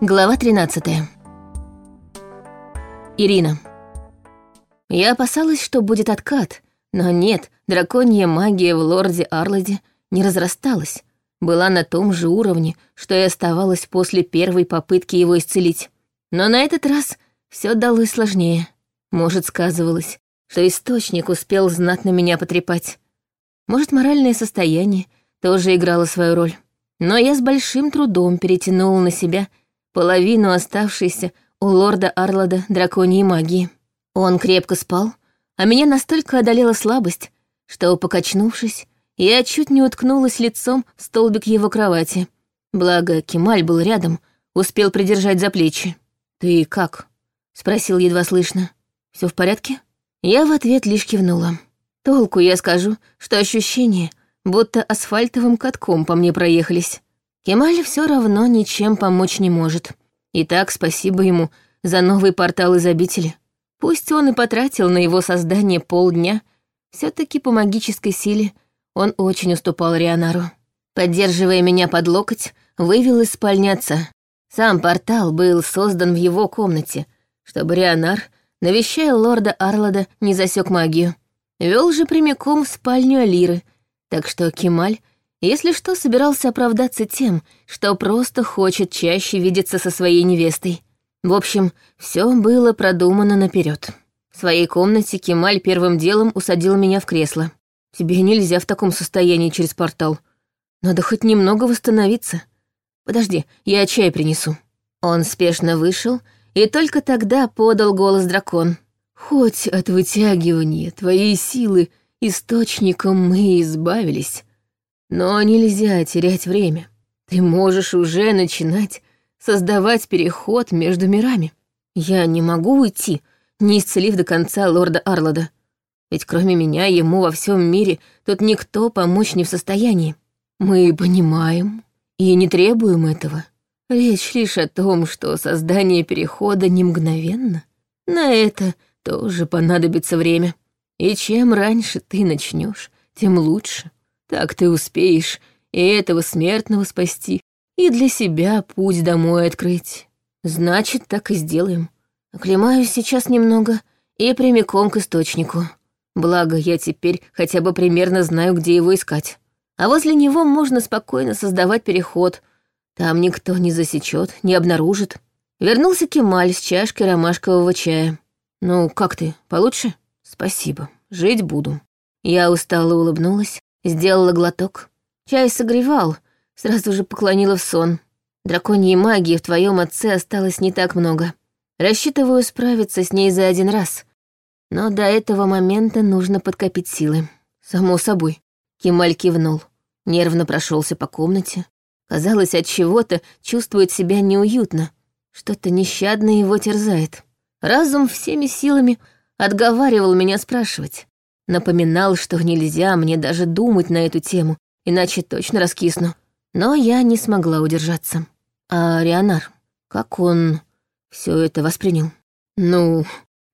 Глава 13. Ирина. Я опасалась, что будет откат, но нет, драконья магия в лорде Арладе не разрасталась, была на том же уровне, что и оставалась после первой попытки его исцелить. Но на этот раз все далось сложнее. Может, сказывалось, что источник успел знатно меня потрепать. Может, моральное состояние тоже играло свою роль. Но я с большим трудом перетянула на себя половину оставшейся у лорда Арлада драконьей магии. Он крепко спал, а меня настолько одолела слабость, что, покачнувшись, я чуть не уткнулась лицом в столбик его кровати. Благо, Кемаль был рядом, успел придержать за плечи. «Ты как?» — спросил едва слышно. Все в порядке?» Я в ответ лишь кивнула. Толку я скажу, что ощущение, будто асфальтовым катком по мне проехались. Кемаль все равно ничем помочь не может. И так спасибо ему за новый портал из обители. Пусть он и потратил на его создание полдня, все таки по магической силе он очень уступал Рионару. Поддерживая меня под локоть, вывел из спальни отца. Сам портал был создан в его комнате, чтобы Рионар, навещая лорда Арлада, не засек магию. Вел же прямиком в спальню Алиры, так что Кемаль — если что, собирался оправдаться тем, что просто хочет чаще видеться со своей невестой. В общем, все было продумано наперед. В своей комнате Кемаль первым делом усадил меня в кресло. «Тебе нельзя в таком состоянии через портал. Надо хоть немного восстановиться. Подожди, я чай принесу». Он спешно вышел, и только тогда подал голос дракон. «Хоть от вытягивания твоей силы источником мы избавились, но нельзя терять время. Ты можешь уже начинать создавать переход между мирами. Я не могу уйти, не исцелив до конца лорда Арлада. Ведь кроме меня ему во всем мире тут никто помочь не в состоянии. Мы понимаем и не требуем этого. Речь лишь о том, что создание перехода не мгновенно. На это тоже понадобится время. И чем раньше ты начнешь, тем лучше. Так ты успеешь и этого смертного спасти, и для себя путь домой открыть. Значит, так и сделаем. Оклемаюсь сейчас немного и прямиком к источнику. Благо, я теперь хотя бы примерно знаю, где его искать. А возле него можно спокойно создавать переход. Там никто не засечет, не обнаружит. Вернулся Кемаль с чашкой ромашкового чая. «Ну, как ты, получше?» «Спасибо, жить буду». Я устало улыбнулась, Сделала глоток. Чай согревал, сразу же поклонила в сон. Драконьей магии в твоем отце осталось не так много. Рассчитываю справиться с ней за один раз. Но до этого момента нужно подкопить силы. Само собой. Кемаль кивнул. Нервно прошелся по комнате. Казалось, от чего-то чувствует себя неуютно. Что-то нещадно его терзает. Разум всеми силами отговаривал меня спрашивать. Напоминал, что нельзя мне даже думать на эту тему, иначе точно раскисну. Но я не смогла удержаться. А Рионар, как он все это воспринял? Ну,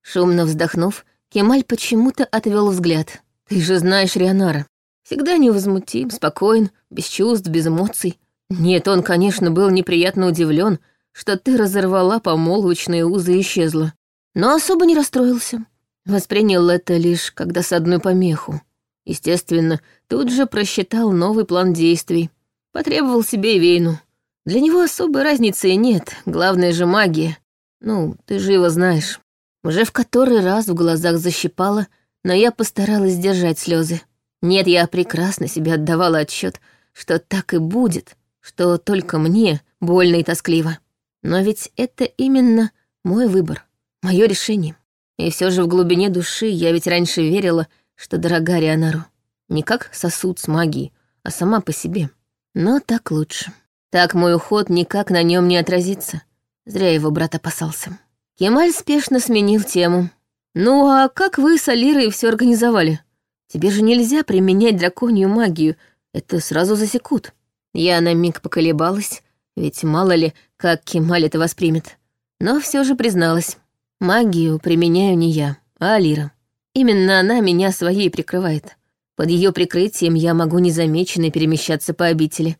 шумно вздохнув, Кемаль почему-то отвел взгляд. Ты же знаешь Рионара. Всегда невозмутим, спокоен, без чувств, без эмоций. Нет, он, конечно, был неприятно удивлен, что ты разорвала помолвочные узы и исчезла. Но особо не расстроился. Воспринял это лишь как досадную помеху. Естественно, тут же просчитал новый план действий. Потребовал себе Вейну. Для него особой разницы и нет, главное же магия. Ну, ты же его знаешь. Уже в который раз в глазах защипала, но я постаралась сдержать слезы. Нет, я прекрасно себе отдавала отчет, что так и будет, что только мне больно и тоскливо. Но ведь это именно мой выбор, мое решение. И все же в глубине души я ведь раньше верила, что дорога Рионару. Не как сосуд с магией, а сама по себе. Но так лучше. Так мой уход никак на нем не отразится. Зря его брат опасался. Кемаль спешно сменил тему. «Ну а как вы с Алирой все организовали? Тебе же нельзя применять драконью магию, это сразу засекут». Я на миг поколебалась, ведь мало ли, как Кемаль это воспримет. Но все же призналась. Магию применяю не я, а Алира. Именно она меня своей прикрывает. Под ее прикрытием я могу незамеченно перемещаться по обители.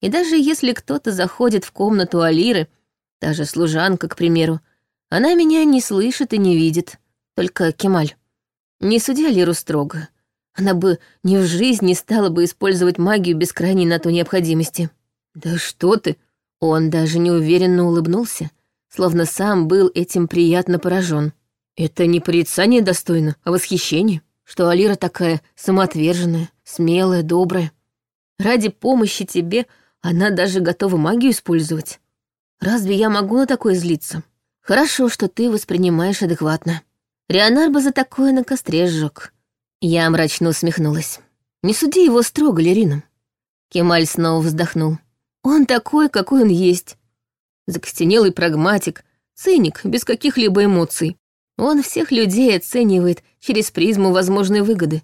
И даже если кто-то заходит в комнату Алиры, Даже служанка, к примеру. Она меня не слышит и не видит. Только Кемаль. Не суди Алиру строго. Она бы ни в жизни не стала бы использовать магию без крайней на то необходимости. Да что ты! Он даже неуверенно улыбнулся, словно сам был этим приятно поражен. Это не порицание достойно, а восхищение, что Алира такая самоотверженная, смелая, добрая. Ради помощи тебе она даже готова магию использовать. Разве я могу на такое злиться? Хорошо, что ты воспринимаешь адекватно. Рионар бы за такое на костре сжёг. Я мрачно усмехнулась. Не суди его строго, Лерина. Кемаль снова вздохнул. Он такой, какой он есть. Закостенелый прагматик, циник, без каких-либо эмоций. Он всех людей оценивает через призму возможной выгоды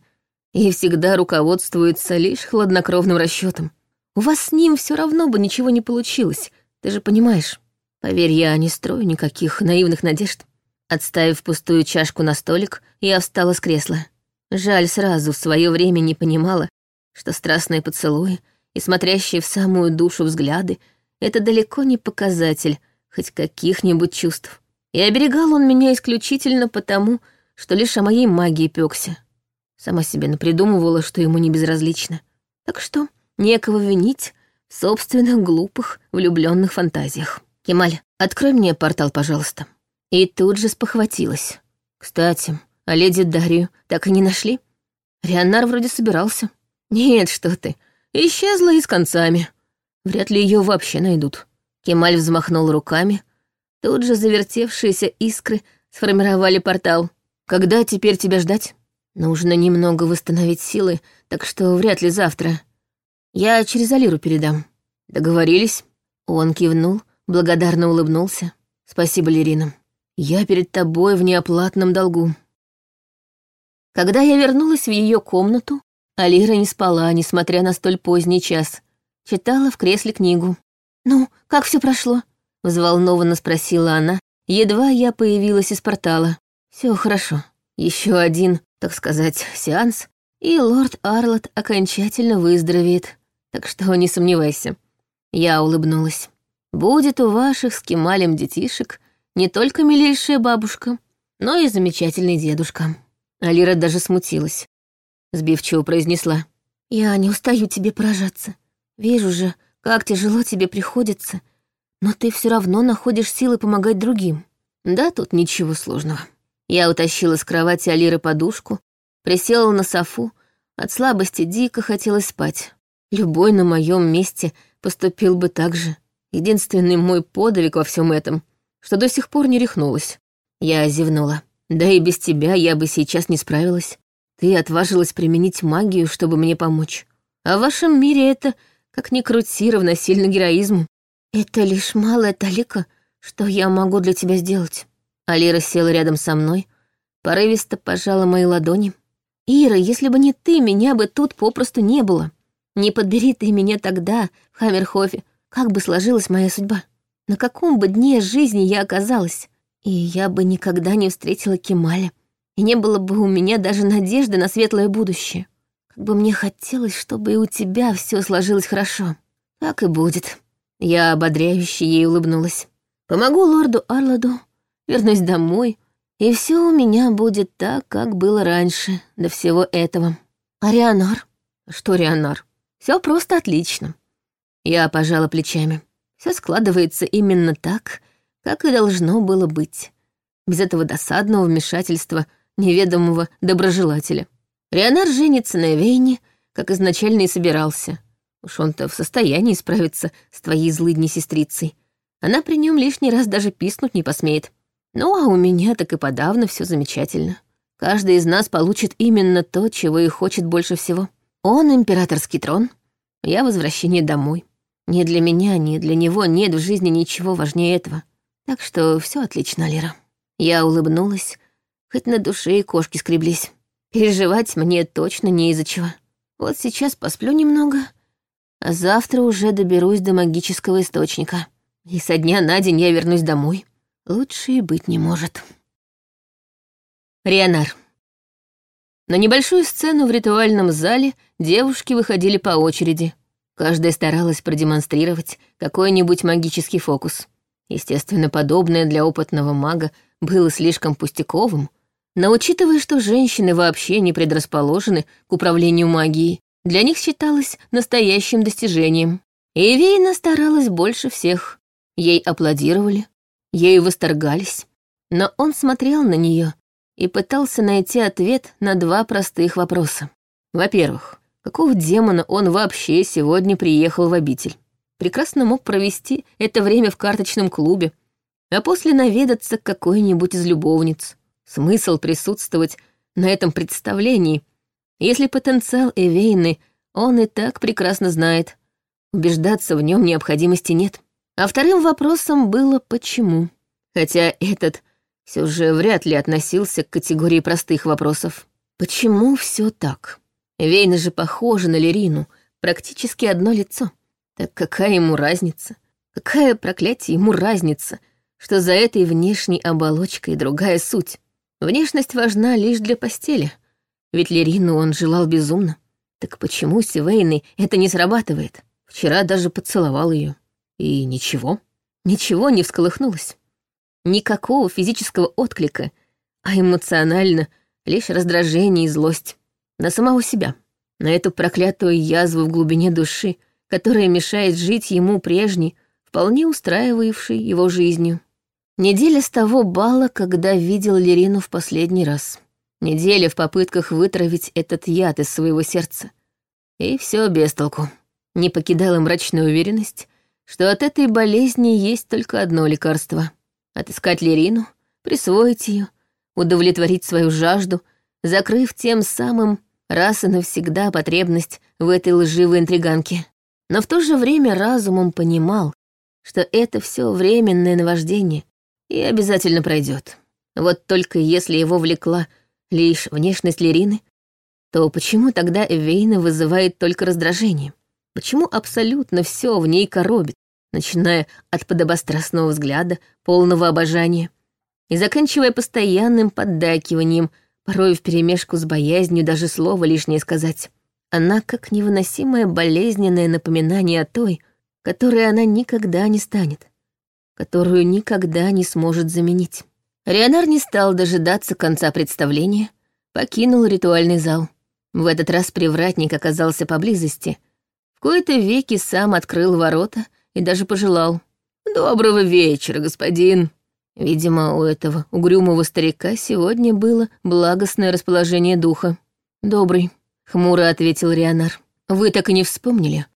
и всегда руководствуется лишь хладнокровным расчетом. У вас с ним все равно бы ничего не получилось, ты же понимаешь. Поверь, я не строю никаких наивных надежд. Отставив пустую чашку на столик, я встала с кресла. Жаль, сразу в свое время не понимала, что страстные поцелуи и смотрящие в самую душу взгляды — это далеко не показатель хоть каких-нибудь чувств. И оберегал он меня исключительно потому, что лишь о моей магии пёкся. Сама себе напридумывала, что ему не безразлично. Так что некого винить в собственных глупых влюбленных фантазиях. «Кемаль, открой мне портал, пожалуйста». И тут же спохватилась. Кстати, а леди Дарью так и не нашли? Рионар вроде собирался. Нет, что ты, исчезла и с концами. Вряд ли ее вообще найдут. Кемаль взмахнул руками. Тут же завертевшиеся искры сформировали портал. Когда теперь тебя ждать? Нужно немного восстановить силы, так что вряд ли завтра. Я через Алиру передам. Договорились? Он кивнул, благодарно улыбнулся. Спасибо, Лерина. Я перед тобой в неоплатном долгу. Когда я вернулась в ее комнату, Алира не спала, несмотря на столь поздний час. Читала в кресле книгу. «Ну, как все прошло?» — взволнованно спросила она, едва я появилась из портала. Все хорошо. Еще один, так сказать, сеанс, и лорд Арлот окончательно выздоровеет. Так что не сомневайся». Я улыбнулась. «Будет у ваших с Кемалем детишек не только милейшая бабушка, но и замечательный дедушка. Алира даже смутилась. Сбивчиво произнесла. «Я не устаю тебе поражаться. Вижу же, как тяжело тебе приходится, но ты все равно находишь силы помогать другим. Да, тут ничего сложного». Я утащила с кровати Алиры подушку, присела на софу, от слабости дико хотелось спать. Любой на моем месте поступил бы так же. Единственный мой подвиг во всем этом что до сих пор не рехнулась. Я зевнула. Да и без тебя я бы сейчас не справилась. Ты отважилась применить магию, чтобы мне помочь. А в вашем мире это, как ни крути, равносильно героизму. Это лишь малая талика, что я могу для тебя сделать. Алира села рядом со мной, порывисто пожала мои ладони. «Ира, если бы не ты, меня бы тут попросту не было. Не подбери ты меня тогда, в Хаммерхофе, как бы сложилась моя судьба?» На каком бы дне жизни я оказалась, и я бы никогда не встретила Кемаля, и не было бы у меня даже надежды на светлое будущее. Как бы мне хотелось, чтобы и у тебя все сложилось хорошо. Так и будет. Я ободряюще ей улыбнулась. Помогу лорду Арладу, вернусь домой, и все у меня будет так, как было раньше, до всего этого. А Рионар? Что Рионар? Все просто отлично. Я пожала плечами. Все складывается именно так, как и должно было быть. Без этого досадного вмешательства неведомого доброжелателя. Рионар женится на Вейне, как изначально и собирался. Уж он-то в состоянии справиться с твоей злыдней сестрицей. Она при нем лишний раз даже писнуть не посмеет. Ну, а у меня так и подавно все замечательно. Каждый из нас получит именно то, чего и хочет больше всего. Он императорский трон, я возвращение домой. Ни для меня, ни для него нет в жизни ничего важнее этого. Так что все отлично, Лера. Я улыбнулась, хоть на душе и кошки скреблись. Переживать мне точно не из-за чего. Вот сейчас посплю немного, а завтра уже доберусь до магического источника. И со дня на день я вернусь домой. Лучше и быть не может. Рионар. На небольшую сцену в ритуальном зале девушки выходили по очереди — Каждая старалась продемонстрировать какой-нибудь магический фокус. Естественно, подобное для опытного мага было слишком пустяковым, но учитывая, что женщины вообще не предрасположены к управлению магией, для них считалось настоящим достижением. И старалась больше всех. Ей аплодировали, ею восторгались. Но он смотрел на нее и пытался найти ответ на два простых вопроса. Во-первых, какого демона он вообще сегодня приехал в обитель? Прекрасно мог провести это время в карточном клубе, а после наведаться к какой-нибудь из любовниц. Смысл присутствовать на этом представлении, если потенциал Эвейны он и так прекрасно знает. Убеждаться в нем необходимости нет. А вторым вопросом было «почему?». Хотя этот все же вряд ли относился к категории простых вопросов. Почему все так? Вейна же похожа на Лерину, практически одно лицо. Так какая ему разница? Какая проклятие ему разница, что за этой внешней оболочкой другая суть? Внешность важна лишь для постели, ведь Лерину он желал безумно. Так почему с Ивейной это не срабатывает? Вчера даже поцеловал ее. И ничего. Ничего не всколыхнулось. Никакого физического отклика, а эмоционально лишь раздражение и злость. На самого себя. На эту проклятую язву в глубине души, которая мешает жить ему прежней, вполне устраивавшей его жизнью. Неделя с того бала, когда видел Лерину в последний раз. Неделя в попытках вытравить этот яд из своего сердца. И все без толку. Не покидала мрачная уверенность, что от этой болезни есть только одно лекарство — отыскать Лерину, присвоить ее, удовлетворить свою жажду, закрыв тем самым раз и навсегда потребность в этой лживой интриганке. Но в то же время разумом понимал, что это все временное наваждение, и обязательно пройдет. Вот только если его влекла лишь внешность Лерины, то почему тогда Эвейна вызывает только раздражение? Почему абсолютно все в ней коробит, начиная от подобострастного взгляда, полного обожания, и заканчивая постоянным поддакиванием, порой вперемешку с боязнью даже слова лишнее сказать. Она как невыносимое болезненное напоминание о той, которой она никогда не станет которую никогда не сможет заменить. Рионар не стал дожидаться конца представления, покинул ритуальный зал. В этот раз привратник оказался поблизости. В кои-то веки сам открыл ворота и даже пожелал. «Доброго вечера, господин!» Видимо, у этого угрюмого старика сегодня было благостное расположение духа. «Добрый», — хмуро ответил Рионар. «Вы так и не вспомнили,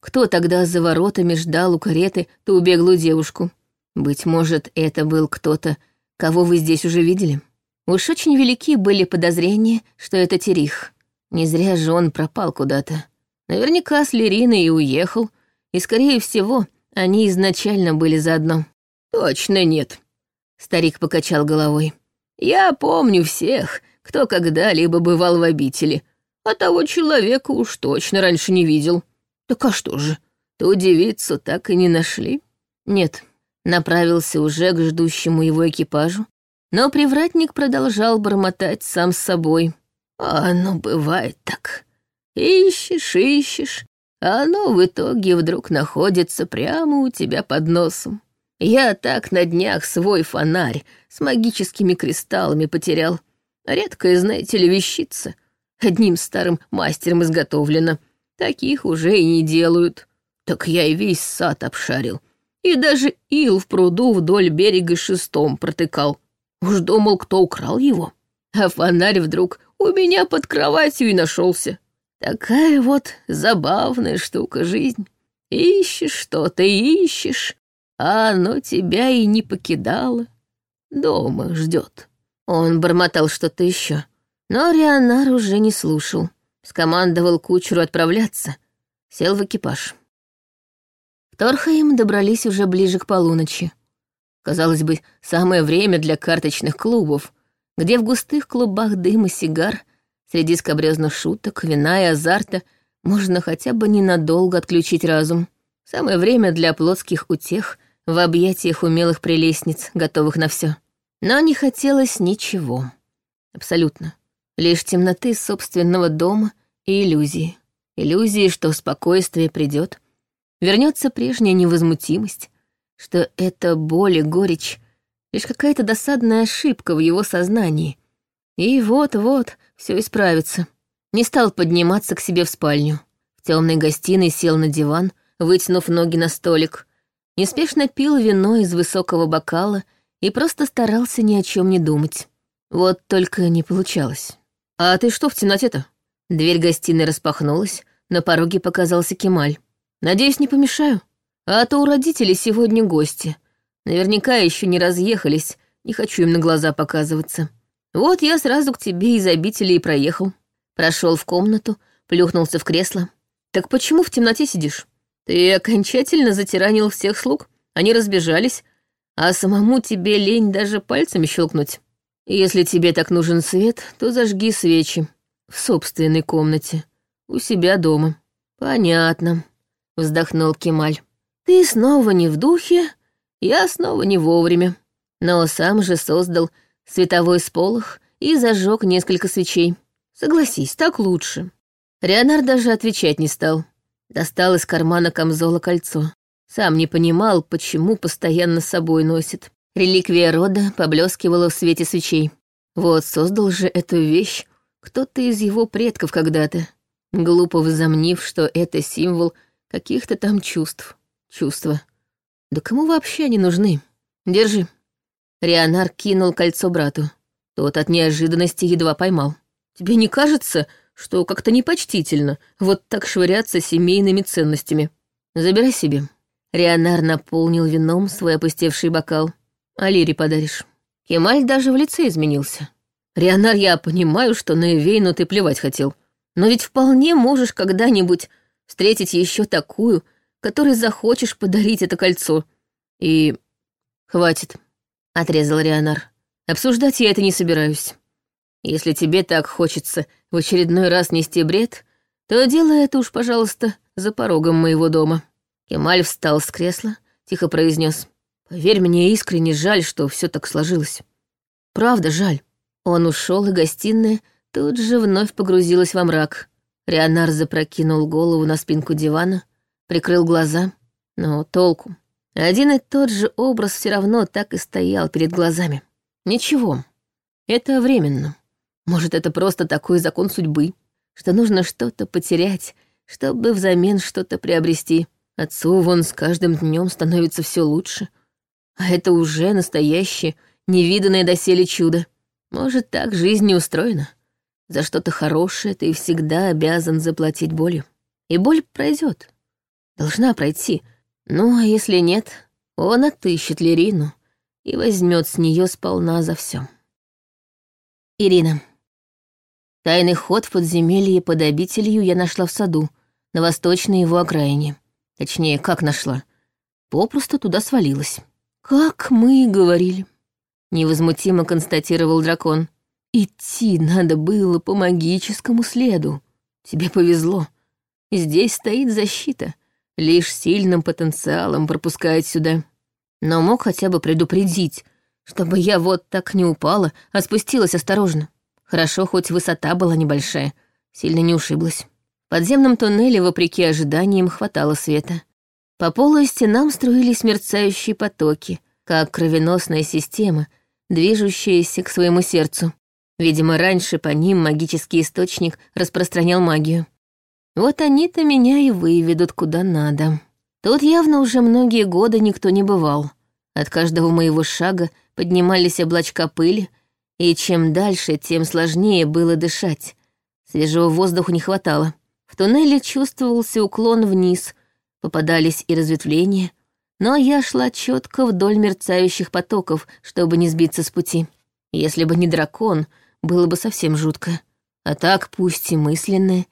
кто тогда за воротами ждал у кареты ту беглую девушку?» Быть может, это был кто-то, кого вы здесь уже видели? Уж очень велики были подозрения, что это Терих. Не зря же он пропал куда-то. Наверняка с Лериной и уехал, и, скорее всего, они изначально были заодно. «Точно нет», — старик покачал головой. «Я помню всех, кто когда-либо бывал в обители, а того человека уж точно раньше не видел. Так а что же, ту девицу так и не нашли?» «Нет, направился уже к ждущему его экипажу, но привратник продолжал бормотать сам с собой. «А оно бывает так. Ищешь, ищешь, а оно в итоге вдруг находится прямо у тебя под носом. Я так на днях свой фонарь с магическими кристаллами потерял. Редкая, знаете ли, вещица. Одним старым мастером изготовлена. Таких уже и не делают. Так я и весь сад обшарил и даже ил в пруду вдоль берега шестом протыкал. Уж думал, кто украл его. А фонарь вдруг у меня под кроватью и нашелся. Такая вот забавная штука жизнь. Ищешь что-то, ищешь, а оно тебя и не покидало. Дома ждет. Он бормотал что-то еще, но Рионар уже не слушал. Скомандовал кучеру отправляться. Сел в экипаж. В Торхаим добрались уже ближе к полуночи. Казалось бы, самое время для карточных клубов, где в густых клубах дыма сигар, среди скобрезных шуток, вина и азарта можно хотя бы ненадолго отключить разум. Самое время для плотских утех в объятиях умелых прелестниц, готовых на все. Но не хотелось ничего. Абсолютно. Лишь темноты собственного дома и иллюзии. Иллюзии, что спокойствие придет, вернется прежняя невозмутимость, что это боль и горечь — лишь какая-то досадная ошибка в его сознании. И вот-вот все исправится. Не стал подниматься к себе в спальню. В темной гостиной сел на диван, вытянув ноги на столик. Неспешно пил вино из высокого бокала и просто старался ни о чем не думать. Вот только не получалось. «А ты что в темноте-то?» Дверь гостиной распахнулась, на пороге показался Кемаль. «Надеюсь, не помешаю? А то у родителей сегодня гости. Наверняка еще не разъехались, не хочу им на глаза показываться. Вот я сразу к тебе из обители и проехал. Прошел в комнату, плюхнулся в кресло. Так почему в темноте сидишь? Ты окончательно затиранил всех слуг, они разбежались, а самому тебе лень даже пальцами щелкнуть. Если тебе так нужен свет, то зажги свечи в собственной комнате, у себя дома. Понятно, вздохнул Кемаль. Ты снова не в духе, я снова не вовремя. Но сам же создал световой сполох и зажег несколько свечей. Согласись, так лучше. Рионар даже отвечать не стал. Достал из кармана камзола кольцо. Сам не понимал, почему постоянно с собой носит. Реликвия рода поблескивала в свете свечей. Вот создал же эту вещь кто-то из его предков когда-то, глупо возомнив, что это символ каких-то там чувств. Чувства. Да кому вообще они нужны? Держи. Рионар кинул кольцо брату. Тот от неожиданности едва поймал. Тебе не кажется, что как-то непочтительно вот так швыряться семейными ценностями? Забирай себе. Рионар наполнил вином свой опустевший бокал. А Лире подаришь. Кемаль даже в лице изменился. Рионар, я понимаю, что на Эвейну ты плевать хотел. Но ведь вполне можешь когда-нибудь встретить еще такую, которой захочешь подарить это кольцо. И... Хватит, — отрезал Рионар. Обсуждать я это не собираюсь. Если тебе так хочется в очередной раз нести бред, то делай это уж, пожалуйста, за порогом моего дома. Кемаль встал с кресла, тихо произнес: Поверь мне, искренне жаль, что все так сложилось. Правда, жаль. Он ушел, и гостиная тут же вновь погрузилась во мрак. Рионар запрокинул голову на спинку дивана, прикрыл глаза. Но толку. Один и тот же образ все равно так и стоял перед глазами. Ничего, это временно. Может, это просто такой закон судьбы, что нужно что-то потерять, чтобы взамен что-то приобрести. Отцу вон с каждым днем становится все лучше. А это уже настоящее, невиданное доселе чудо. Может, так жизнь не устроена. За что-то хорошее ты всегда обязан заплатить болью. И боль пройдет. Должна пройти. Ну, а если нет, он отыщет Лерину и возьмет с нее сполна за все. Ирина. Тайный ход в подземелье под обителью я нашла в саду, на восточной его окраине. Точнее, как нашла. Попросту туда свалилась. Как мы и говорили невозмутимо констатировал дракон. Идти надо было по магическому следу. Тебе повезло. Здесь стоит защита. Лишь сильным потенциалом пропускает сюда. Но мог хотя бы предупредить, чтобы я вот так не упала, а спустилась осторожно. Хорошо, хоть высота была небольшая, сильно не ушиблась. В подземном туннеле, вопреки ожиданиям, хватало света. По полу и стенам струились мерцающие потоки, как кровеносная система — движущиеся к своему сердцу. Видимо, раньше по ним магический источник распространял магию. Вот они-то меня и выведут куда надо. Тут явно уже многие годы никто не бывал. От каждого моего шага поднимались облачка пыли, и чем дальше, тем сложнее было дышать. Свежего воздуха не хватало. В туннеле чувствовался уклон вниз, попадались и разветвления — но я шла четко вдоль мерцающих потоков, чтобы не сбиться с пути. Если бы не дракон, было бы совсем жутко. А так, пусть и мысленное,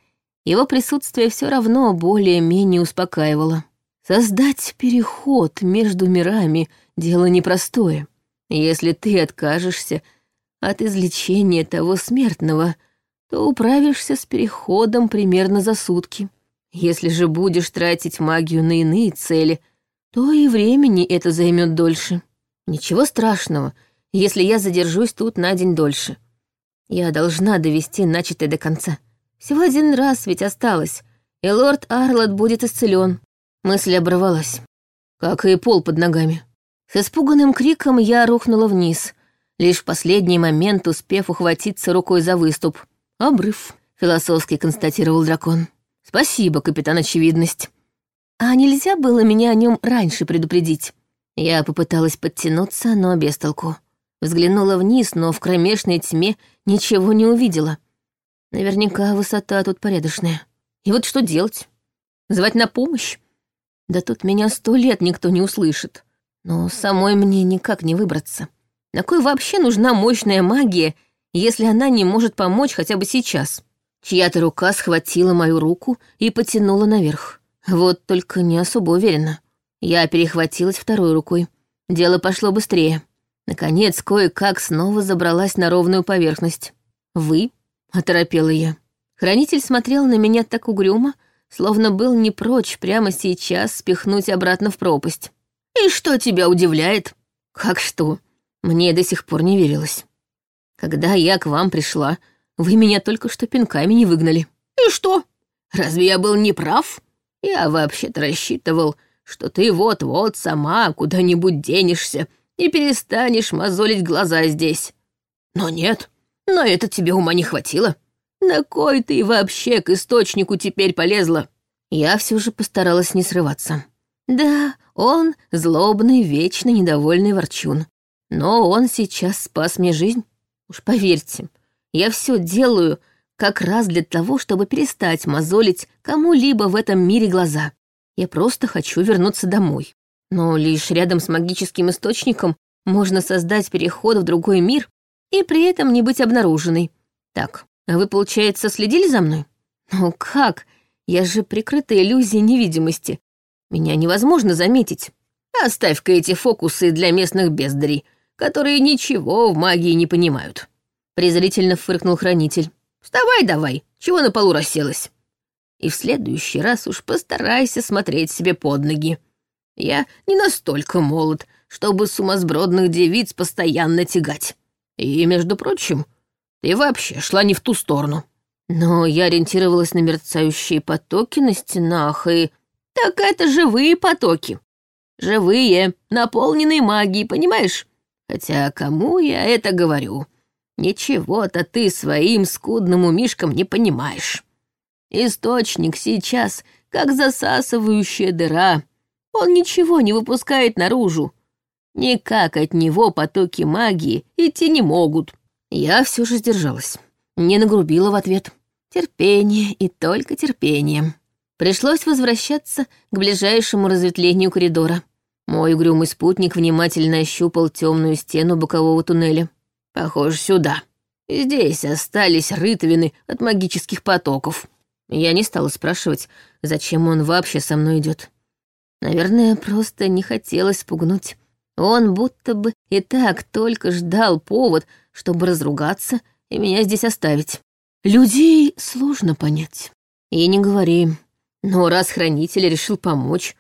его присутствие все равно более-менее успокаивало. Создать переход между мирами — дело непростое. Если ты откажешься от излечения того смертного, то управишься с переходом примерно за сутки. Если же будешь тратить магию на иные цели — то и времени это займет дольше. Ничего страшного, если я задержусь тут на день дольше. Я должна довести начатое до конца. Всего один раз ведь осталось, и лорд Арлот будет исцелен. Мысль оборвалась. как и пол под ногами. С испуганным криком я рухнула вниз, лишь в последний момент успев ухватиться рукой за выступ. «Обрыв», — философски констатировал дракон. «Спасибо, капитан Очевидность». «А нельзя было меня о нем раньше предупредить?» Я попыталась подтянуться, но без толку. Взглянула вниз, но в кромешной тьме ничего не увидела. Наверняка высота тут порядочная. И вот что делать? Звать на помощь? Да тут меня сто лет никто не услышит. Но самой мне никак не выбраться. На кой вообще нужна мощная магия, если она не может помочь хотя бы сейчас? Чья-то рука схватила мою руку и потянула наверх. Вот только не особо уверенно. Я перехватилась второй рукой. Дело пошло быстрее. Наконец, кое-как снова забралась на ровную поверхность. «Вы?» — оторопела я. Хранитель смотрел на меня так угрюмо, словно был не прочь прямо сейчас спихнуть обратно в пропасть. «И что тебя удивляет?» «Как что?» Мне до сих пор не верилось. «Когда я к вам пришла, вы меня только что пинками не выгнали». «И что? Разве я был неправ? Я вообще-то рассчитывал, что ты вот-вот сама куда-нибудь денешься и перестанешь мозолить глаза здесь. Но нет, но это тебе ума не хватило. На кой ты вообще к источнику теперь полезла? Я все же постаралась не срываться. Да, он злобный, вечно недовольный ворчун. Но он сейчас спас мне жизнь. Уж поверьте, я все делаю как раз для того, чтобы перестать мозолить кому-либо в этом мире глаза. Я просто хочу вернуться домой. Но лишь рядом с магическим источником можно создать переход в другой мир и при этом не быть обнаруженной. Так, а вы, получается, следили за мной? Ну как? Я же прикрыта иллюзией невидимости. Меня невозможно заметить. Оставь-ка эти фокусы для местных бездарей, которые ничего в магии не понимают. Презрительно фыркнул хранитель. Вставай давай, чего на полу расселась? и в следующий раз уж постарайся смотреть себе под ноги. Я не настолько молод, чтобы сумасбродных девиц постоянно тягать. И, между прочим, ты вообще шла не в ту сторону. Но я ориентировалась на мерцающие потоки на стенах и... Так это живые потоки. Живые, наполненные магией, понимаешь? Хотя кому я это говорю? Ничего-то ты своим скудным умишкам не понимаешь. Источник сейчас как засасывающая дыра. Он ничего не выпускает наружу. Никак от него потоки магии идти не могут. Я все же сдержалась. Не нагрубила в ответ. Терпение и только терпение. Пришлось возвращаться к ближайшему разветвлению коридора. Мой угрюмый спутник внимательно ощупал темную стену бокового туннеля. Похоже, сюда. Здесь остались рытвины от магических потоков. Я не стала спрашивать, зачем он вообще со мной идет. Наверное, просто не хотелось спугнуть. Он будто бы и так только ждал повод, чтобы разругаться и меня здесь оставить. Людей сложно понять. И не говори. Но раз хранитель решил помочь,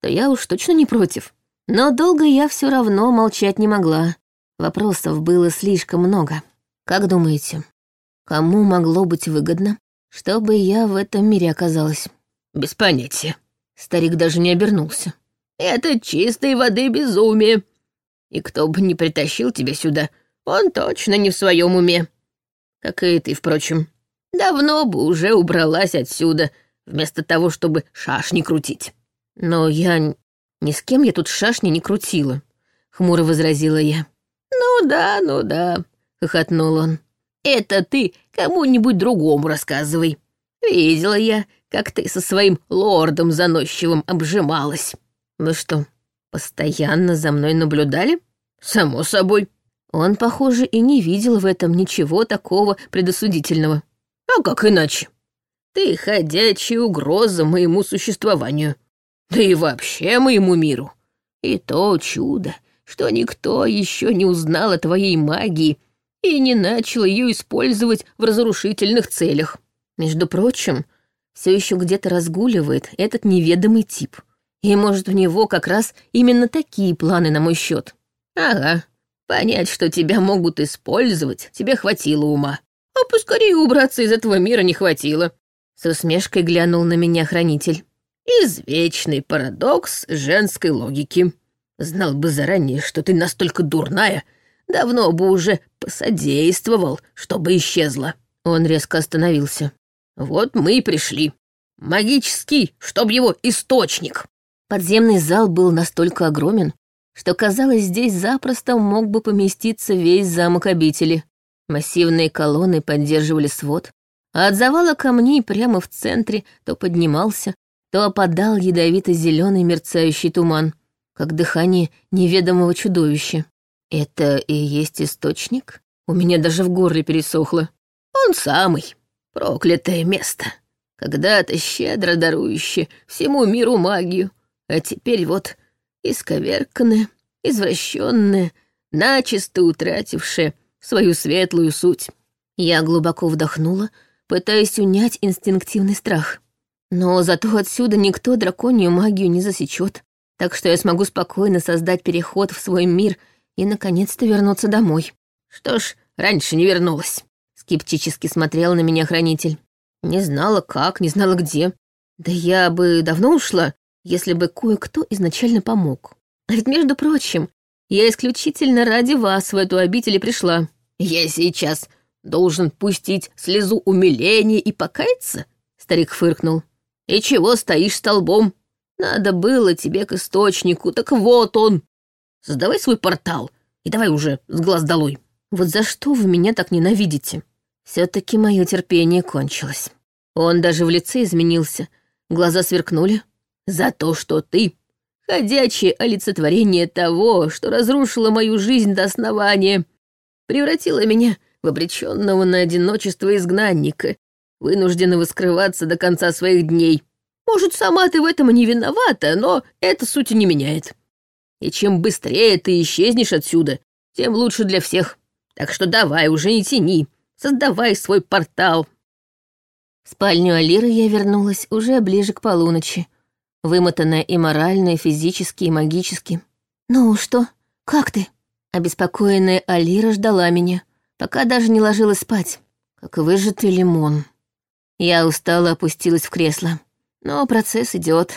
то я уж точно не против. Но долго я все равно молчать не могла. Вопросов было слишком много. Как думаете, кому могло быть выгодно, чтобы я в этом мире оказалась. Без понятия. Старик даже не обернулся. Это чистой воды безумие. И кто бы ни притащил тебя сюда, он точно не в своем уме. Как и ты, впрочем. Давно бы уже убралась отсюда, вместо того, чтобы шашни крутить. Но я... Ни с кем я тут шашни не крутила, — хмуро возразила я. «Ну да, ну да», — хохотнул он. Это ты кому-нибудь другому рассказывай. Видела я, как ты со своим лордом заносчивым обжималась. Вы что, постоянно за мной наблюдали? Само собой. Он, похоже, и не видел в этом ничего такого предосудительного. А как иначе? Ты ходячая угроза моему существованию. Да и вообще моему миру. И то чудо, что никто еще не узнал о твоей магии и не начал ее использовать в разрушительных целях. Между прочим, все еще где-то разгуливает этот неведомый тип. И, может, у него как раз именно такие планы на мой счет. Ага, понять, что тебя могут использовать, тебе хватило ума. А поскорее убраться из этого мира не хватило. С усмешкой глянул на меня хранитель. Извечный парадокс женской логики. Знал бы заранее, что ты настолько дурная, давно бы уже посодействовал, чтобы исчезла». Он резко остановился. «Вот мы и пришли. Магический, чтоб его источник». Подземный зал был настолько огромен, что, казалось, здесь запросто мог бы поместиться весь замок обители. Массивные колонны поддерживали свод, а от завала камней прямо в центре то поднимался, то опадал ядовито-зеленый мерцающий туман, как дыхание неведомого чудовища. Это и есть источник? У меня даже в горле пересохло. Он самый. Проклятое место. Когда-то щедро дарующее всему миру магию, а теперь вот исковерканное, извращенное, начисто утратившее свою светлую суть. Я глубоко вдохнула, пытаясь унять инстинктивный страх. Но зато отсюда никто драконью магию не засечет, так что я смогу спокойно создать переход в свой мир и, наконец-то, вернуться домой. Что ж, раньше не вернулась. Скептически смотрел на меня хранитель. Не знала как, не знала где. Да я бы давно ушла, если бы кое-кто изначально помог. А ведь, между прочим, я исключительно ради вас в эту обитель и пришла. Я сейчас должен пустить слезу умиления и покаяться?» Старик фыркнул. «И чего стоишь столбом? Надо было тебе к источнику, так вот он. Создавай свой портал и давай уже с глаз долой». «Вот за что вы меня так ненавидите?» Все таки мое терпение кончилось. Он даже в лице изменился, глаза сверкнули, за то, что ты — ходячее олицетворение того, что разрушило мою жизнь до основания, превратила меня в обреченного на одиночество изгнанника, вынужденного скрываться до конца своих дней. Может, сама ты в этом и не виновата, но это сути не меняет. И чем быстрее ты исчезнешь отсюда, тем лучше для всех. Так что давай уже не тяни, создавай свой портал». В спальню Алиры я вернулась уже ближе к полуночи, вымотанная и морально, и физически, и магически. «Ну что, как ты?» Обеспокоенная Алира ждала меня, пока даже не ложилась спать, как выжатый лимон. Я устало опустилась в кресло. Но процесс идет,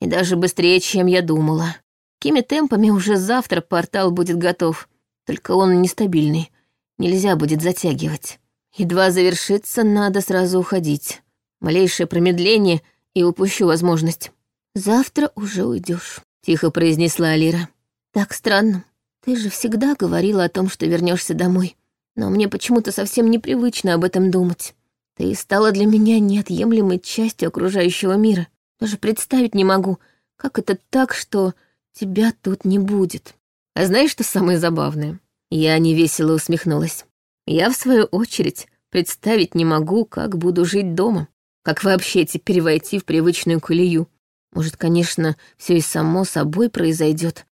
и даже быстрее, чем я думала. Какими темпами уже завтра портал будет готов, только он нестабильный, нельзя будет затягивать. Едва завершится, надо сразу уходить. Малейшее промедление, и упущу возможность. «Завтра уже уйдешь, тихо произнесла Алира. «Так странно. Ты же всегда говорила о том, что вернешься домой. Но мне почему-то совсем непривычно об этом думать. Ты стала для меня неотъемлемой частью окружающего мира. Даже представить не могу, как это так, что тебя тут не будет. А знаешь, что самое забавное? Я невесело усмехнулась. Я, в свою очередь, представить не могу, как буду жить дома. Как вообще теперь войти в привычную колею. Может, конечно, все и само собой произойдет,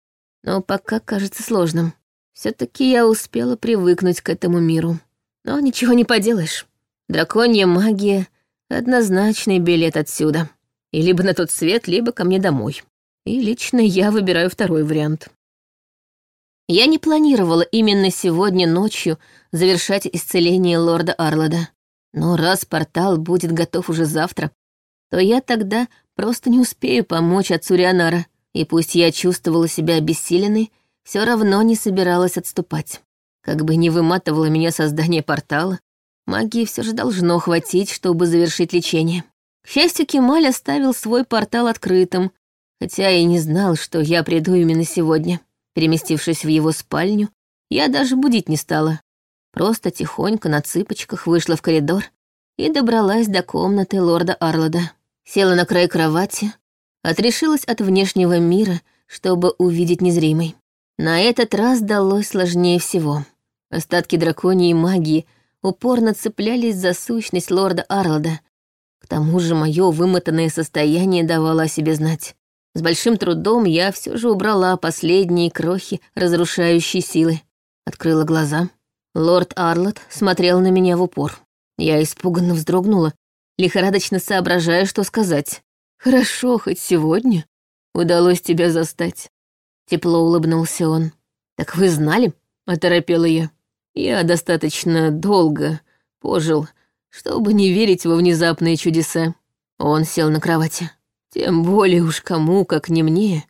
но пока кажется сложным. Все-таки я успела привыкнуть к этому миру. Но ничего не поделаешь. Драконья магия — однозначный билет отсюда. И либо на тот свет, либо ко мне домой. И лично я выбираю второй вариант. Я не планировала именно сегодня ночью завершать исцеление лорда Арлада. Но раз портал будет готов уже завтра, то я тогда Просто не успею помочь отцу Рионара. И пусть я чувствовала себя обессиленной, все равно не собиралась отступать. Как бы не выматывало меня создание портала, магии все же должно хватить, чтобы завершить лечение. К счастью, Кемаль оставил свой портал открытым, хотя и не знал, что я приду именно сегодня. Переместившись в его спальню, я даже будить не стала. Просто тихонько на цыпочках вышла в коридор и добралась до комнаты лорда Арлода. Села на край кровати, отрешилась от внешнего мира, чтобы увидеть незримый. На этот раз далось сложнее всего. Остатки драконьей магии упорно цеплялись за сущность лорда Арлда. К тому же мое вымотанное состояние давало о себе знать. С большим трудом я все же убрала последние крохи разрушающей силы. Открыла глаза. Лорд Арлот смотрел на меня в упор. Я испуганно вздрогнула, лихорадочно соображая, что сказать. «Хорошо, хоть сегодня удалось тебя застать». Тепло улыбнулся он. «Так вы знали?» — оторопела я. «Я достаточно долго пожил, чтобы не верить во внезапные чудеса». Он сел на кровати. Тем более уж кому, как не мне,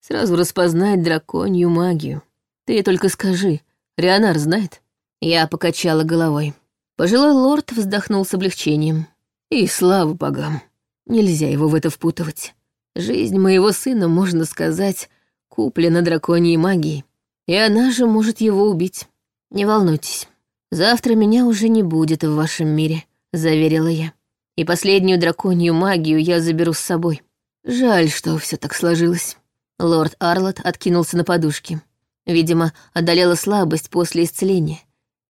сразу распознать драконью магию. Ты только скажи, Рионар знает?» Я покачала головой. Пожилой лорд вздохнул с облегчением. И слава богам, нельзя его в это впутывать. Жизнь моего сына, можно сказать, куплена драконьей магией, и она же может его убить. Не волнуйтесь, завтра меня уже не будет в вашем мире, заверила я. И последнюю драконью магию я заберу с собой. Жаль, что все так сложилось. Лорд Арлот откинулся на подушки. Видимо, одолела слабость после исцеления.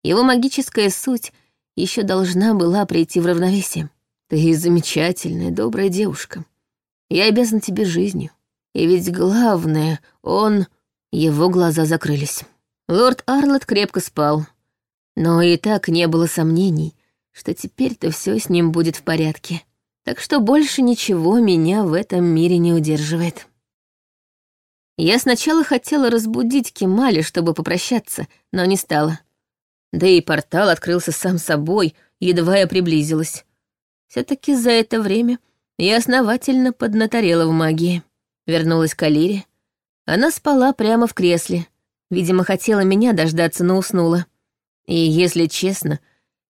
Его магическая суть еще должна была прийти в равновесие. Ты замечательная, добрая девушка. Я обязан тебе жизнью. И ведь главное, он... Его глаза закрылись. Лорд Арлот крепко спал. Но и так не было сомнений, что теперь-то все с ним будет в порядке. Так что больше ничего меня в этом мире не удерживает. Я сначала хотела разбудить Кемали, чтобы попрощаться, но не стала. Да и портал открылся сам собой, едва я приблизилась. все таки за это время я основательно поднаторела в магии. Вернулась к Алире. Она спала прямо в кресле. Видимо, хотела меня дождаться, но уснула. И, если честно,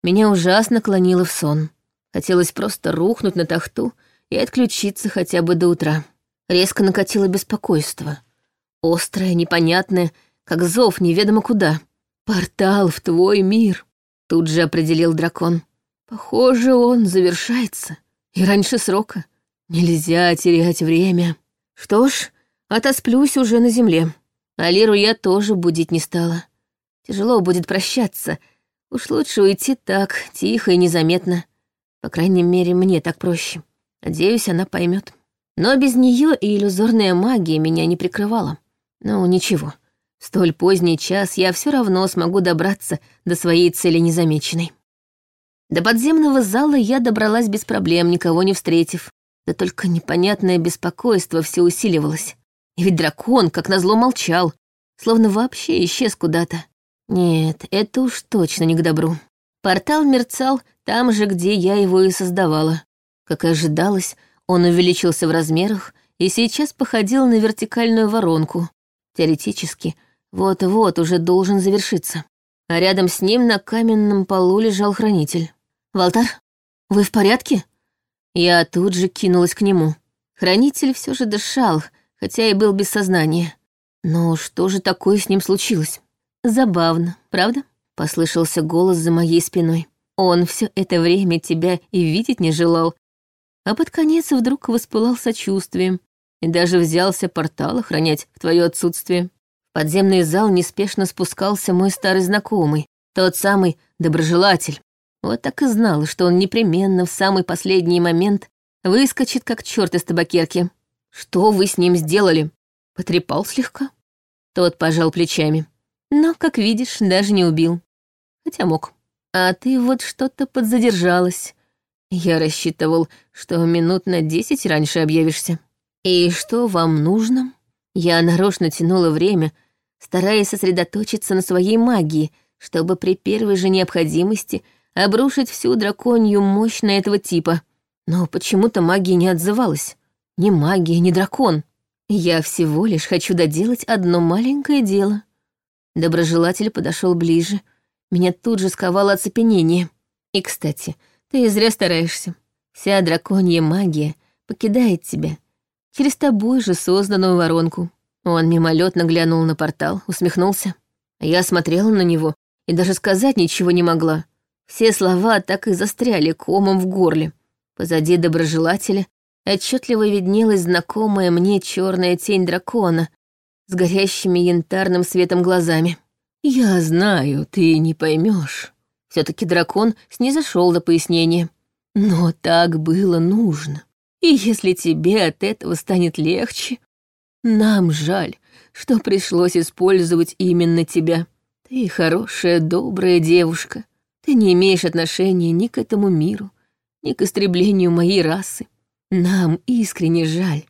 меня ужасно клонило в сон. Хотелось просто рухнуть на тахту и отключиться хотя бы до утра. Резко накатило беспокойство. Острое, непонятное, как зов неведомо куда. «Портал в твой мир», — тут же определил дракон. «Похоже, он завершается. И раньше срока. Нельзя терять время». Что ж, отосплюсь уже на земле. А Лиру я тоже будить не стала. Тяжело будет прощаться. Уж лучше уйти так, тихо и незаметно. По крайней мере, мне так проще. Надеюсь, она поймет. Но без нее и иллюзорная магия меня не прикрывала. Ну, ничего. В столь поздний час я все равно смогу добраться до своей цели незамеченной. До подземного зала я добралась без проблем, никого не встретив. Да только непонятное беспокойство все усиливалось. И ведь дракон, как назло, молчал, словно вообще исчез куда-то. Нет, это уж точно не к добру. Портал мерцал там же, где я его и создавала. Как и ожидалось, он увеличился в размерах и сейчас походил на вертикальную воронку. Теоретически, вот-вот уже должен завершиться. А рядом с ним на каменном полу лежал хранитель. «Валтар, вы в порядке?» Я тут же кинулась к нему. Хранитель все же дышал, хотя и был без сознания. Но что же такое с ним случилось? Забавно, правда? Послышался голос за моей спиной. Он все это время тебя и видеть не желал, а под конец вдруг воспылал сочувствием и даже взялся портал охранять в твое отсутствие. В подземный зал неспешно спускался мой старый знакомый, тот самый доброжелатель. Вот так и знала, что он непременно в самый последний момент выскочит, как черт из табакерки. Что вы с ним сделали? Потрепал слегка? Тот пожал плечами. Но, как видишь, даже не убил. Хотя мог. А ты вот что-то подзадержалась. Я рассчитывал, что минут на десять раньше объявишься. И что вам нужно? Я нарочно тянула время, стараясь сосредоточиться на своей магии, чтобы при первой же необходимости — обрушить всю драконью мощь на этого типа. Но почему-то магия не отзывалась. Ни магия, ни дракон. Я всего лишь хочу доделать одно маленькое дело. Доброжелатель подошел ближе. Меня тут же сковало оцепенение. И, кстати, ты зря стараешься. Вся драконья магия покидает тебя через тобой же созданную воронку. Он мимолетно глянул на портал, усмехнулся. Я смотрела на него и даже сказать ничего не могла. Все слова так и застряли комом в горле. Позади доброжелателя отчетливо виднелась знакомая мне черная тень дракона с горящими янтарным светом глазами. «Я знаю, ты не поймешь. все таки дракон снизошел до пояснения. «Но так было нужно. И если тебе от этого станет легче, нам жаль, что пришлось использовать именно тебя. Ты хорошая, добрая девушка, ты не имеешь отношения ни к этому миру, ни к истреблению моей расы. Нам искренне жаль.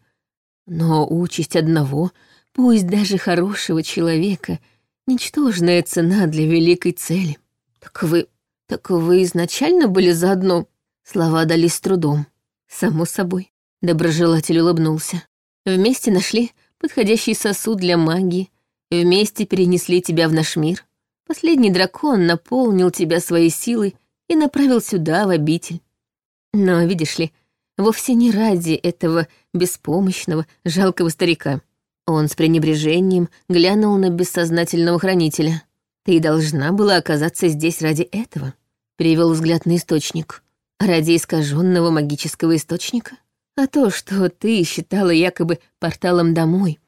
Но участь одного, пусть даже хорошего человека, ничтожная цена для великой цели. Так вы... так вы изначально были заодно? Слова дались с трудом. Само собой. Доброжелатель улыбнулся. Вместе нашли подходящий сосуд для магии, вместе перенесли тебя в наш мир. Последний дракон наполнил тебя своей силой и направил сюда, в обитель. Но, видишь ли, вовсе не ради этого беспомощного, жалкого старика. Он с пренебрежением глянул на бессознательного хранителя. «Ты должна была оказаться здесь ради этого», — перевел взгляд на источник. «Ради искаженного магического источника? А то, что ты считала якобы порталом домой,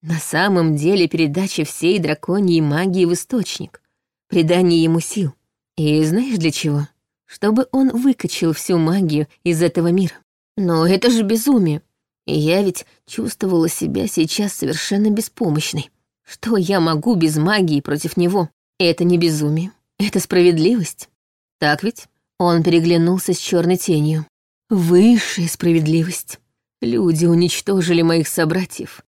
на самом деле передача всей драконьей магии в источник, придание ему сил. И знаешь для чего? Чтобы он выкачал всю магию из этого мира. Но это же безумие. И я ведь чувствовала себя сейчас совершенно беспомощной. Что я могу без магии против него? Это не безумие, это справедливость. Так ведь? Он переглянулся с черной тенью. Высшая справедливость. Люди уничтожили моих собратьев.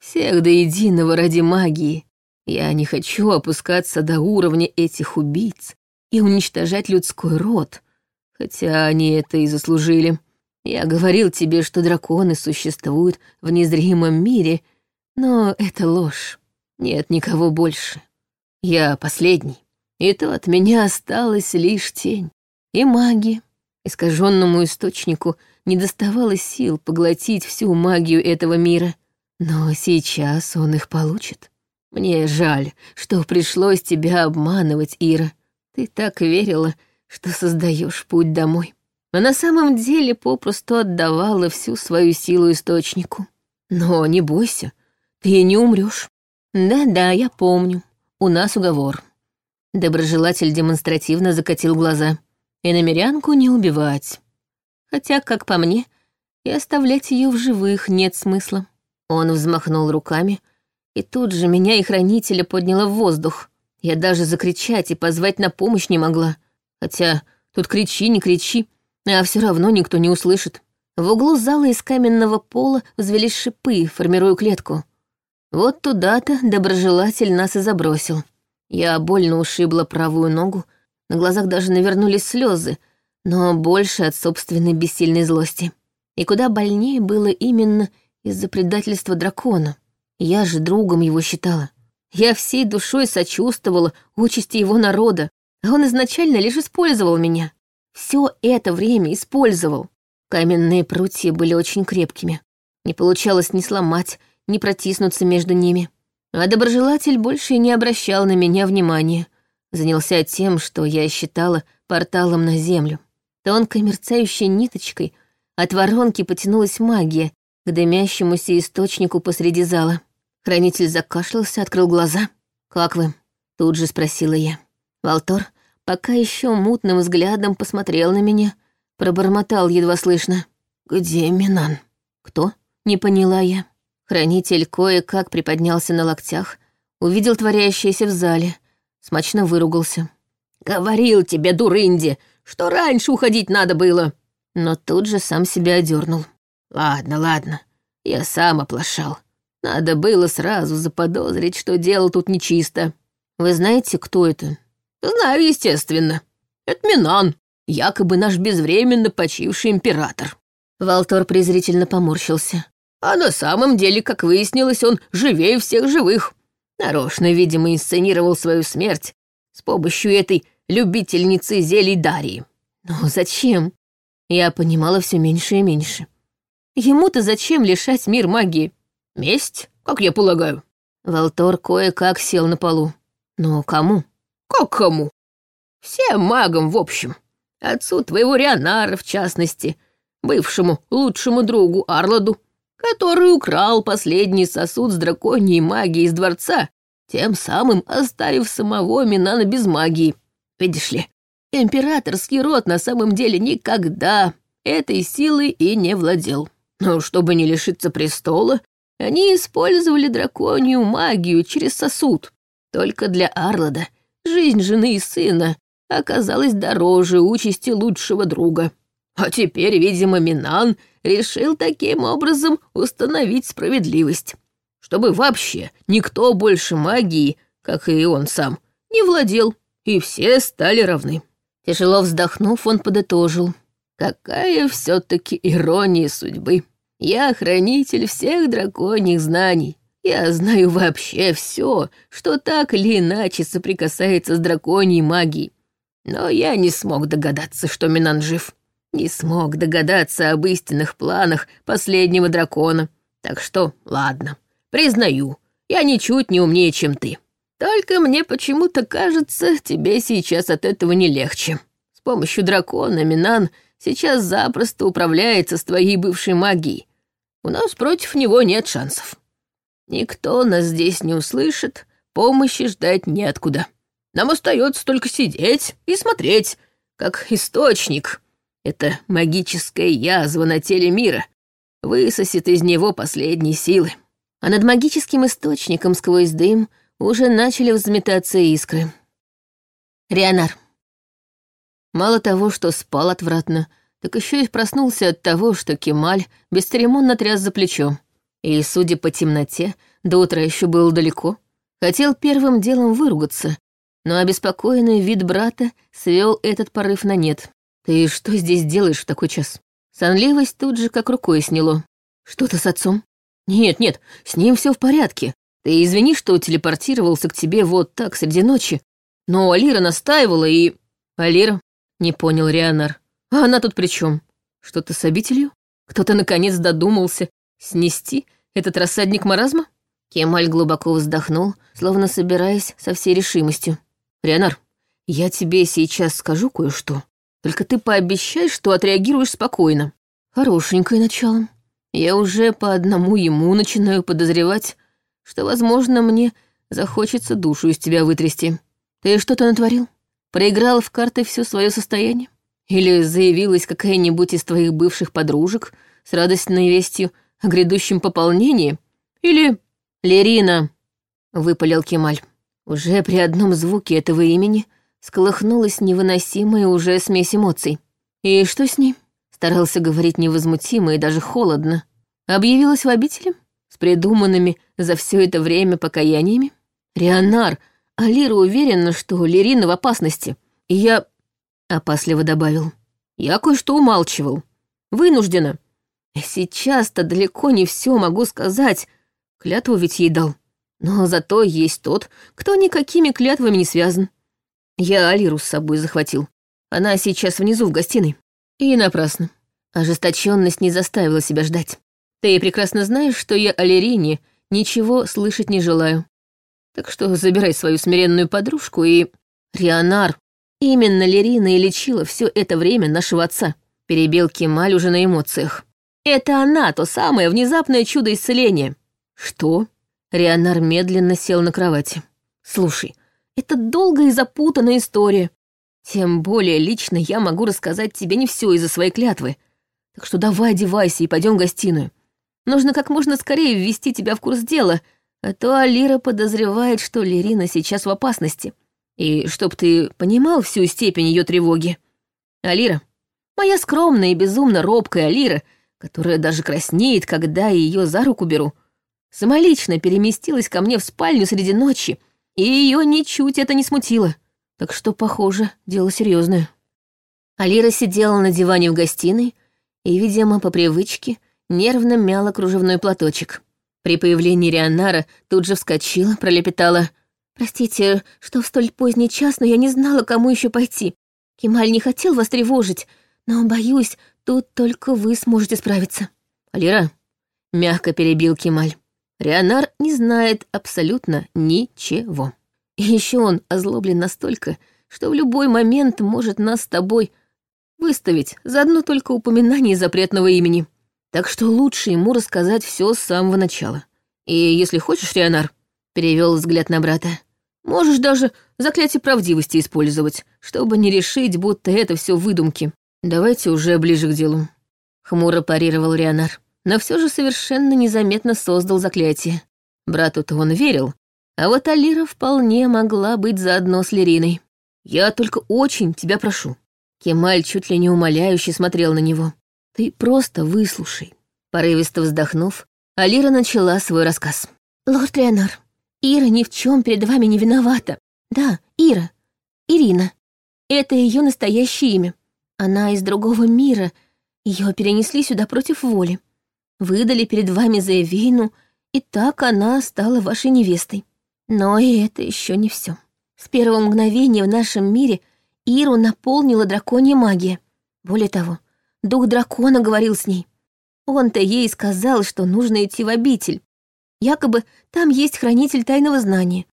Всех до единого ради магии. Я не хочу опускаться до уровня этих убийц и уничтожать людской род, хотя они это и заслужили. Я говорил тебе, что драконы существуют в незримом мире, но это ложь. Нет никого больше. Я последний. И то от меня осталась лишь тень. И маги. Искаженному источнику не доставало сил поглотить всю магию этого мира. Но сейчас он их получит. Мне жаль, что пришлось тебя обманывать, Ира. Ты так верила, что создаешь путь домой. А на самом деле попросту отдавала всю свою силу источнику. Но не бойся, ты не умрешь. Да-да, я помню. У нас уговор. Доброжелатель демонстративно закатил глаза. И намерянку не убивать. Хотя, как по мне, и оставлять ее в живых нет смысла. Он взмахнул руками, и тут же меня и хранителя подняло в воздух. Я даже закричать и позвать на помощь не могла. Хотя тут кричи, не кричи, а все равно никто не услышит. В углу зала из каменного пола взвелись шипы, формируя клетку. Вот туда-то доброжелатель нас и забросил. Я больно ушибла правую ногу, на глазах даже навернулись слезы, но больше от собственной бессильной злости. И куда больнее было именно из-за предательства дракона. Я же другом его считала. Я всей душой сочувствовала участи его народа, а он изначально лишь использовал меня. Все это время использовал. Каменные прутья были очень крепкими. Не получалось ни сломать, не протиснуться между ними. А доброжелатель больше не обращал на меня внимания. Занялся тем, что я считала порталом на землю. Тонкой мерцающей ниточкой от воронки потянулась магия к дымящемуся источнику посреди зала. Хранитель закашлялся, открыл глаза. «Как вы?» — тут же спросила я. Валтор пока еще мутным взглядом посмотрел на меня, пробормотал едва слышно. «Где Минан?» «Кто?» — не поняла я. Хранитель кое-как приподнялся на локтях, увидел творящееся в зале, смачно выругался. «Говорил тебе, дурынди, что раньше уходить надо было!» Но тут же сам себя одернул. «Ладно, ладно, я сам оплошал. Надо было сразу заподозрить, что дело тут нечисто. Вы знаете, кто это?» «Знаю, естественно. Это Минан, якобы наш безвременно почивший император». Валтор презрительно поморщился. А на самом деле, как выяснилось, он живее всех живых. Нарочно, видимо, инсценировал свою смерть с помощью этой любительницы зелий Дарии. Но зачем? Я понимала все меньше и меньше. Ему-то зачем лишать мир магии? Месть, как я полагаю. Валтор кое-как сел на полу. Но кому? Как кому? Всем магам, в общем. Отцу твоего Рионара, в частности, бывшему лучшему другу Арладу, который украл последний сосуд с драконьей магией из дворца, тем самым оставив самого Минана без магии. Видишь ли, императорский род на самом деле никогда этой силой и не владел. Но чтобы не лишиться престола, они использовали драконью магию через сосуд. Только для Арлада жизнь жены и сына оказалась дороже участи лучшего друга. А теперь, видимо, Минан решил таким образом установить справедливость, чтобы вообще никто больше магии, как и он сам, не владел, и все стали равны. Тяжело вздохнув, он подытожил. Какая все таки ирония судьбы. Я хранитель всех драконьих знаний. Я знаю вообще все, что так или иначе соприкасается с драконьей магией. Но я не смог догадаться, что Минан жив. Не смог догадаться об истинных планах последнего дракона. Так что, ладно, признаю, я ничуть не умнее, чем ты. Только мне почему-то кажется, тебе сейчас от этого не легче. С помощью дракона Минан сейчас запросто управляется с твоей бывшей магией. У нас против него нет шансов. Никто нас здесь не услышит, помощи ждать неоткуда. Нам остается только сидеть и смотреть, как источник. Это магическая язва на теле мира высосет из него последние силы. А над магическим источником сквозь дым уже начали взметаться искры. Рионар. Мало того, что спал отвратно, так еще и проснулся от того, что Кемаль бесцеремонно тряс за плечо. И, судя по темноте, до утра еще было далеко. Хотел первым делом выругаться, но обеспокоенный вид брата свел этот порыв на нет. «Ты что здесь делаешь в такой час?» Сонливость тут же как рукой сняло. «Что-то с отцом?» «Нет, нет, с ним все в порядке. Ты извини, что телепортировался к тебе вот так среди ночи. Но Алира настаивала и...» «Алира?» — не понял Рионар. «А она тут при чем? Что-то с обителью? Кто-то наконец додумался снести этот рассадник маразма?» Кемаль глубоко вздохнул, словно собираясь со всей решимостью. «Рионар, я тебе сейчас скажу кое-что. Только ты пообещай, что отреагируешь спокойно. Хорошенькое начало. Я уже по одному ему начинаю подозревать, что, возможно, мне захочется душу из тебя вытрясти. Ты что-то натворил? Проиграл в карты все свое состояние? Или заявилась какая-нибудь из твоих бывших подружек с радостной вестью о грядущем пополнении? Или Лерина?» — выпалил Кемаль. Уже при одном звуке этого имени сколыхнулась невыносимая уже смесь эмоций. «И что с ней?» Старался говорить невозмутимо и даже холодно. Объявилась в обители? С придуманными за все это время покаяниями? Рионар, Алира уверена, что Лерина в опасности. И я... Опасливо добавил. Я кое-что умалчивал. Вынуждена. Сейчас-то далеко не все могу сказать, Клятву ведь ей дал. Но зато есть тот, кто никакими клятвами не связан. Я Алиру с собой захватил. Она сейчас внизу в гостиной. И напрасно. Ожесточенность не заставила себя ждать. Ты прекрасно знаешь, что я Алирине ничего слышать не желаю. Так что забирай свою смиренную подружку и... Рионар, именно Лерина и лечила все это время нашего отца. Перебил Кемаль уже на эмоциях. Это она, то самое внезапное чудо исцеления. «Что?» Рионар медленно сел на кровати. «Слушай, это долгая и запутанная история. Тем более лично я могу рассказать тебе не все из-за своей клятвы. Так что давай одевайся и пойдем в гостиную. Нужно как можно скорее ввести тебя в курс дела, а то Алира подозревает, что Лерина сейчас в опасности. И чтоб ты понимал всю степень ее тревоги. Алира, моя скромная и безумно робкая Алира, которая даже краснеет, когда ее за руку беру — самолично переместилась ко мне в спальню среди ночи, и ее ничуть это не смутило. Так что, похоже, дело серьезное. Алира сидела на диване в гостиной и, видимо, по привычке, нервно мяла кружевной платочек. При появлении Рионара тут же вскочила, пролепетала. «Простите, что в столь поздний час, но я не знала, кому еще пойти. Кемаль не хотел вас тревожить, но, боюсь, тут только вы сможете справиться». «Алира», — мягко перебил Кемаль, Рионар не знает абсолютно ничего. Еще он озлоблен настолько, что в любой момент может нас с тобой выставить за одно только упоминание запретного имени. Так что лучше ему рассказать все с самого начала. И если хочешь, Рионар, перевел взгляд на брата, можешь даже заклятие правдивости использовать, чтобы не решить, будто это все выдумки. Давайте уже ближе к делу. Хмуро парировал Рионар но все же совершенно незаметно создал заклятие. Брату-то он верил, а вот Алира вполне могла быть заодно с Лериной. «Я только очень тебя прошу». Кемаль чуть ли не умоляюще смотрел на него. «Ты просто выслушай». Порывисто вздохнув, Алира начала свой рассказ. «Лорд Леонар, Ира ни в чем перед вами не виновата. Да, Ира. Ирина. Это ее настоящее имя. Она из другого мира. Ее перенесли сюда против воли. выдали перед вами за Эвейну, и так она стала вашей невестой. Но и это еще не все. С первого мгновения в нашем мире Иру наполнила драконья магия. Более того, дух дракона говорил с ней. Он-то ей сказал, что нужно идти в обитель. Якобы там есть хранитель тайного знания.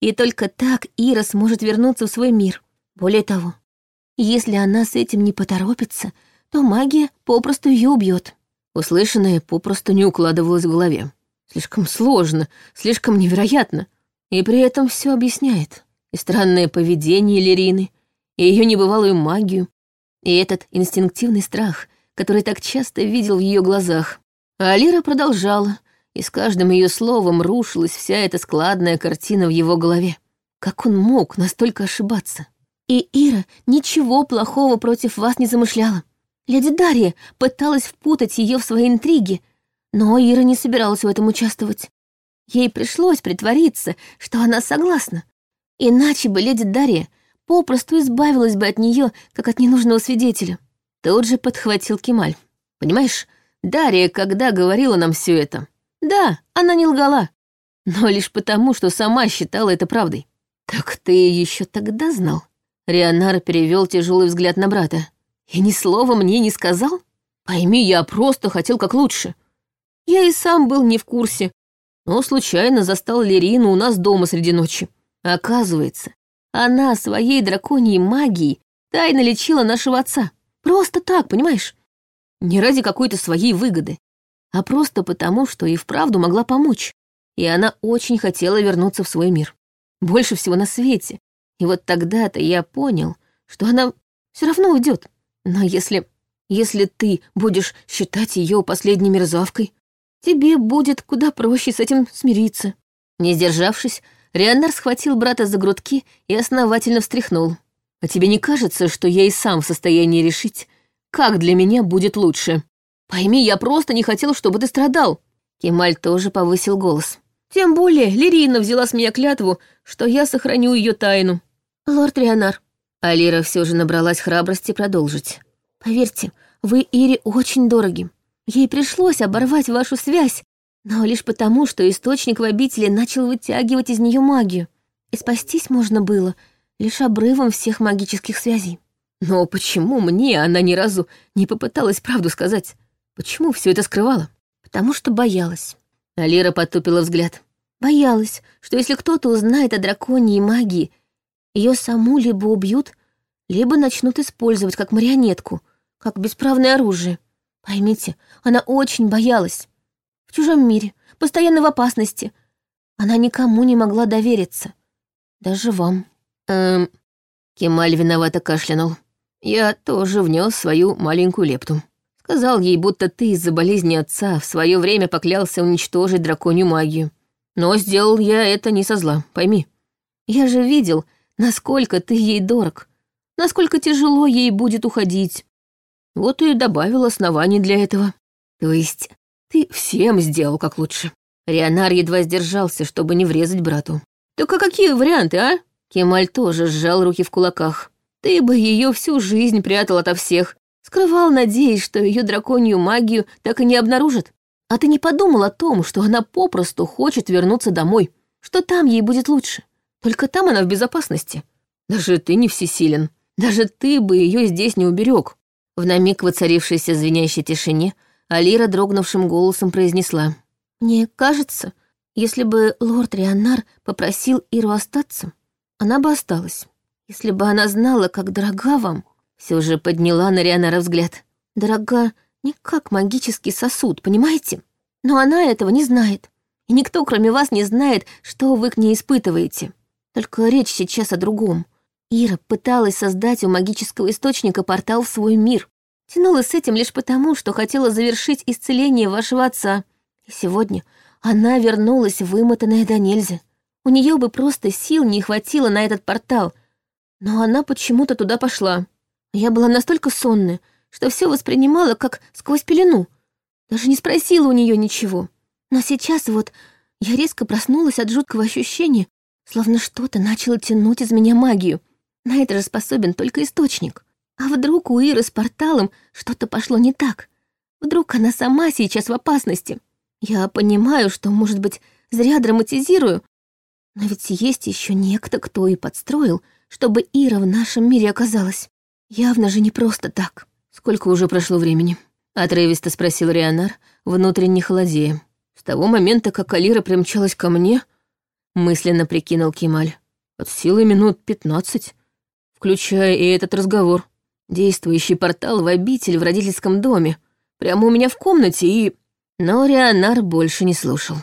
И только так Ира сможет вернуться в свой мир. Более того, если она с этим не поторопится, то магия попросту ее убьет. Услышанное попросту не укладывалось в голове. Слишком сложно, слишком невероятно. И при этом все объясняет. И странное поведение Лерины, и ее небывалую магию, и этот инстинктивный страх, который так часто видел в ее глазах. А Алира продолжала, и с каждым ее словом рушилась вся эта складная картина в его голове. Как он мог настолько ошибаться? И Ира ничего плохого против вас не замышляла. Леди Дарья пыталась впутать ее в свои интриги, но Ира не собиралась в этом участвовать. Ей пришлось притвориться, что она согласна. Иначе бы леди Дарья попросту избавилась бы от нее, как от ненужного свидетеля. Тут же подхватил Кемаль. Понимаешь, Дарья, когда говорила нам все это, да, она не лгала, но лишь потому, что сама считала это правдой. Так ты еще тогда знал? Рионар перевел тяжелый взгляд на брата. И ни слова мне не сказал? Пойми, я просто хотел как лучше. Я и сам был не в курсе, но случайно застал Лерину у нас дома среди ночи. Оказывается, она своей драконьей магией тайно лечила нашего отца. Просто так, понимаешь? Не ради какой-то своей выгоды, а просто потому, что и вправду могла помочь. И она очень хотела вернуться в свой мир. Больше всего на свете. И вот тогда-то я понял, что она все равно уйдет. Но если... Если ты будешь считать ее последней мерзавкой, тебе будет куда проще с этим смириться». Не сдержавшись, Рионар схватил брата за грудки и основательно встряхнул. «А тебе не кажется, что я и сам в состоянии решить, как для меня будет лучше? Пойми, я просто не хотел, чтобы ты страдал». Кемаль тоже повысил голос. «Тем более Лирина взяла с меня клятву, что я сохраню ее тайну». «Лорд Рионар». Алира все же набралась храбрости продолжить. «Поверьте, вы Ире очень дороги. Ей пришлось оборвать вашу связь, но лишь потому, что источник в обители начал вытягивать из нее магию. И спастись можно было лишь обрывом всех магических связей. Но почему мне она ни разу не попыталась правду сказать? Почему все это скрывала? Потому что боялась. Алира потупила взгляд. Боялась, что если кто-то узнает о драконе и магии, ее саму либо убьют, либо начнут использовать как марионетку, как бесправное оружие. Поймите, она очень боялась. В чужом мире, постоянно в опасности. Она никому не могла довериться. Даже вам. Эм... Кемаль виновато кашлянул. Я тоже внес свою маленькую лепту. Сказал ей, будто ты из-за болезни отца в свое время поклялся уничтожить драконью магию. Но сделал я это не со зла, пойми. Я же видел, насколько ты ей дорог, насколько тяжело ей будет уходить. Вот и добавил оснований для этого. То есть ты всем сделал как лучше. Рионар едва сдержался, чтобы не врезать брату. Так а какие варианты, а? Кемаль тоже сжал руки в кулаках. Ты бы ее всю жизнь прятал ото всех. Скрывал, надеясь, что ее драконью магию так и не обнаружат. А ты не подумал о том, что она попросту хочет вернуться домой, что там ей будет лучше. Только там она в безопасности. Даже ты не всесилен. Даже ты бы ее здесь не уберег. В намиг воцарившейся звенящей тишине Алира дрогнувшим голосом произнесла. «Мне кажется, если бы лорд Рионар попросил Иру остаться, она бы осталась. Если бы она знала, как дорога вам, все же подняла на Рионара взгляд. Дорога не как магический сосуд, понимаете? Но она этого не знает. И никто, кроме вас, не знает, что вы к ней испытываете. Только речь сейчас о другом. Ира пыталась создать у магического источника портал в свой мир. Тянула с этим лишь потому, что хотела завершить исцеление вашего отца. И сегодня она вернулась вымотанная до нельзя. У нее бы просто сил не хватило на этот портал. Но она почему-то туда пошла. Я была настолько сонная, что все воспринимала как сквозь пелену. Даже не спросила у нее ничего. Но сейчас вот я резко проснулась от жуткого ощущения, словно что-то начало тянуть из меня магию. На это же способен только источник. А вдруг у Иры с порталом что-то пошло не так? Вдруг она сама сейчас в опасности. Я понимаю, что, может быть, зря драматизирую, но ведь есть еще некто, кто и подстроил, чтобы Ира в нашем мире оказалась. Явно же не просто так. Сколько уже прошло времени? Отрывисто спросил Рионар, внутренне холодея. С того момента, как Алира примчалась ко мне, мысленно прикинул Кемаль. От силы минут пятнадцать, включая и этот разговор. Действующий портал в обитель в родительском доме, прямо у меня в комнате и... Но Рионар больше не слушал.